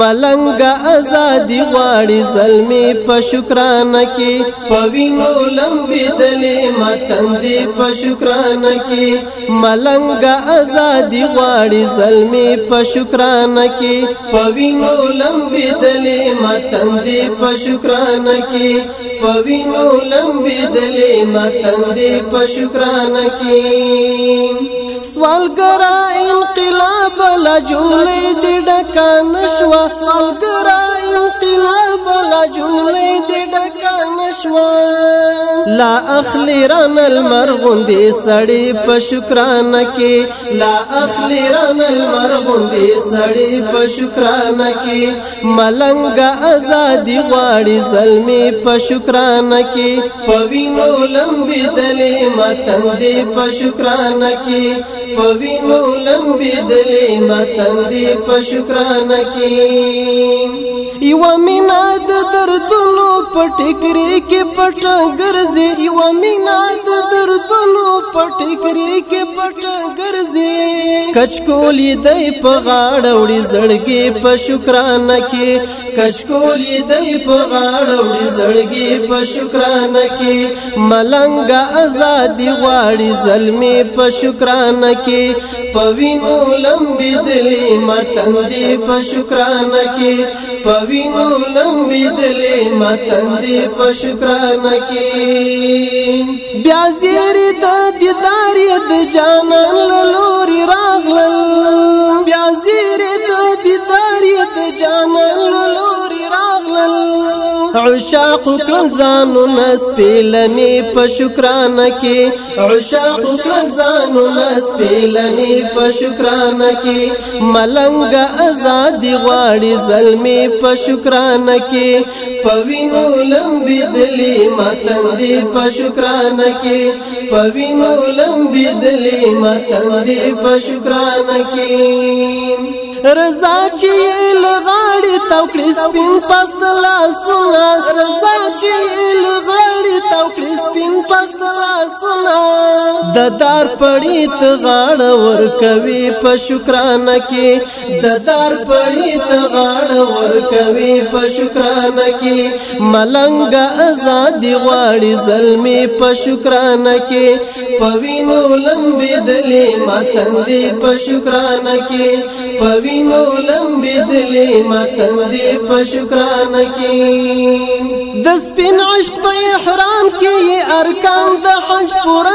ملنګ ازادي غواړي زلمی په شکرانه کې پوینو لمبي دلې ماتم دی په شکرانه کې ملنګ ازادي غواړي زلمی په شکرانه کې پوینو لمبي دلې ماتم دی په شکرانه کې پوینو لمبي دلې ماتم دی په شکرانه کې سوالګرا انقلاب لا جولې دې ډکا نشوا سوالګرا انقلاب لا جولې دې ډکا نشوا لا اخلی ران المرغوندی سړی په شکران کې لا اخلی ران المرغوندی سړی په شکران کې ملنګ ازادي غواړي زلمی په شکران کې پوینو لمبي دلې متندې په شکران کې پوینو لمبي دلې متندې په شکران کې یو مینا د پټګری کې پټ ګرځي یو مینا د دردونو پټګری کې پټ ګرځي کچکولی دای په غاړه وړي زړګي په شکرانه کې کچکولی دای په غاړه وړي زړګي په شکرانه کې ملنګ ازادي غواړي زلمی په شکرانه کې پوینو لمبي دلی ماتن دی په شکرانه کې پوینو لمبي دلی ماتن دی په شکرانه کې بیا زیر د دیدار د جانان لوري را Love. عشاق کړل ځانو نس پیلنی په شکرانه کې عشاق کړل ځانو نس پیلنی په شکرانه کې ملنګ ازادي غواړي زلمی په شکرانه کې پوینو لمبي دلی ماتم دی په شکرانه کې پوینو لمبي دلی ماتم دی په شکرانه کې رضا چې لغړی توکړي سپین پست لاسونه رضا چې لغړی توکړي سپین پست لاسونه د دار پړی ته غاړه ور کوي په شکرانه کې د دار پړی ته غاړه ور کوي په شکرانه کې ملنګ ازادي غواړي زلمی په شکرانه کې پوینو لمبې دلې ماتندې په شکرانه کې پوینو لمبې دلې ماتندې په شکرانه کې د سپین عشق په احرام کې ارکان د حج پورا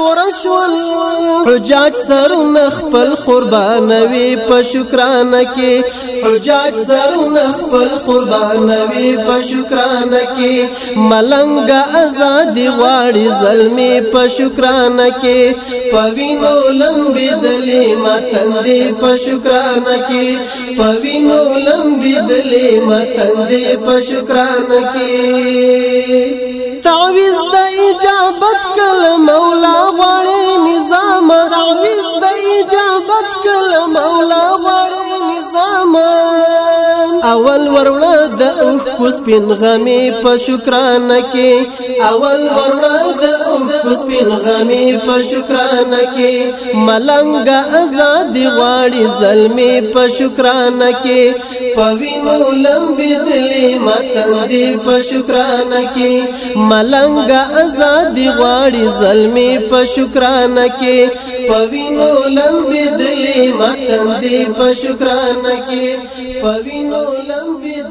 ورشول حجاج سرونه خپل قربانوي په شکرانه کې حجاج سرونه خپل قربانوي په شکرانه کې ملنګ ازادي غواړي ظلمي په شکرانه کې پوینو لمبي دلی ماتن دی په شکرانه کې پوینو لمبي دلی ماتن دی په شکرانه کې تعویز د اجابت کله مولا دعوت کله مولا وړي نظام اول ورونه د اوخ کو سپین غمي په شکرانه کې اول ورونه د اوس پل غمی په شکرانه کې ملنګ آزاد غواړي زلمی په شکرانه کې پوینو لمبي دلی ماتن دی په شکرانه کې ملنګ آزاد غواړي زلمی په شکرانه کې پوینو لمبي دلی ماتن دی په شکرانه کې پوینو لمبي